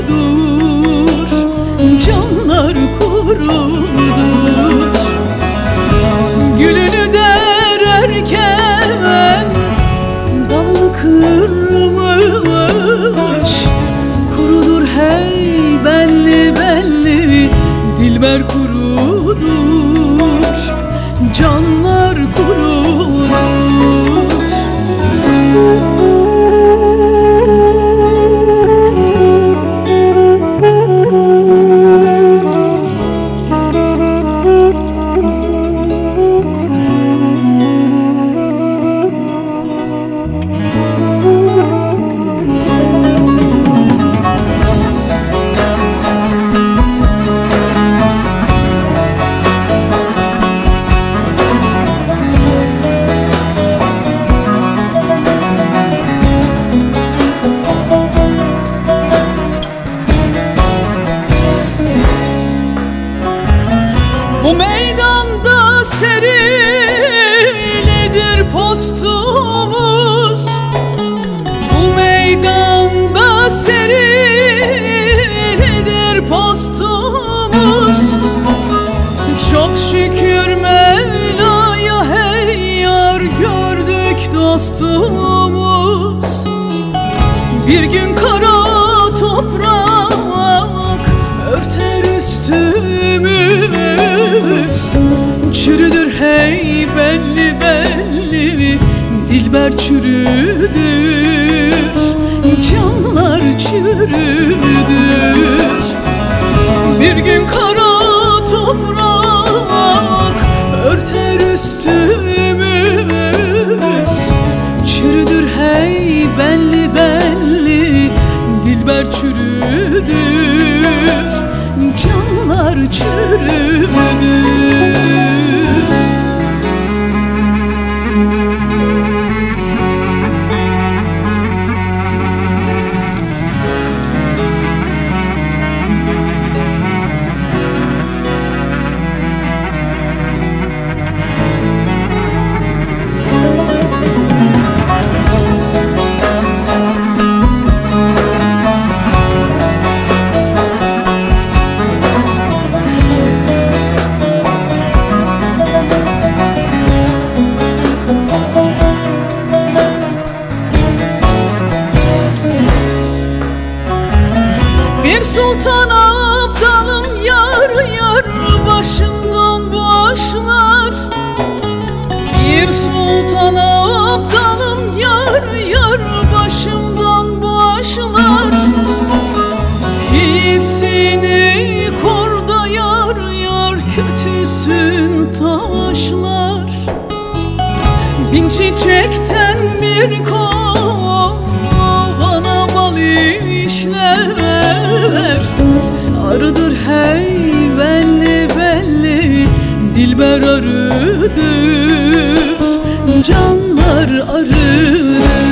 Kurudur Canlar kurudur Gülünü dererken dalını kırmış Kurudur hey belli belli Dilber kurudur Canlar Bu meydanda serilidir postumuz. Bu meydanda serilidir postumuz. Çok şükür Mevla'ya hey yar gördük dostumuz. Bir gün kara toprak Dilber çürüdür Canlar çürüdür. Bir gün kara toprak örter üstümüz. Çürüdür hey belli belli Dilber çürüdür. Canlar çürüdür Bir sultan abdalım yar yar başından başlar Bir sultan abdalım yar yar başımdan başlar İyisini korda yar yar kötüsün taşlar. Bin çiçekten bir kovana berarıdır Canlar arıdır.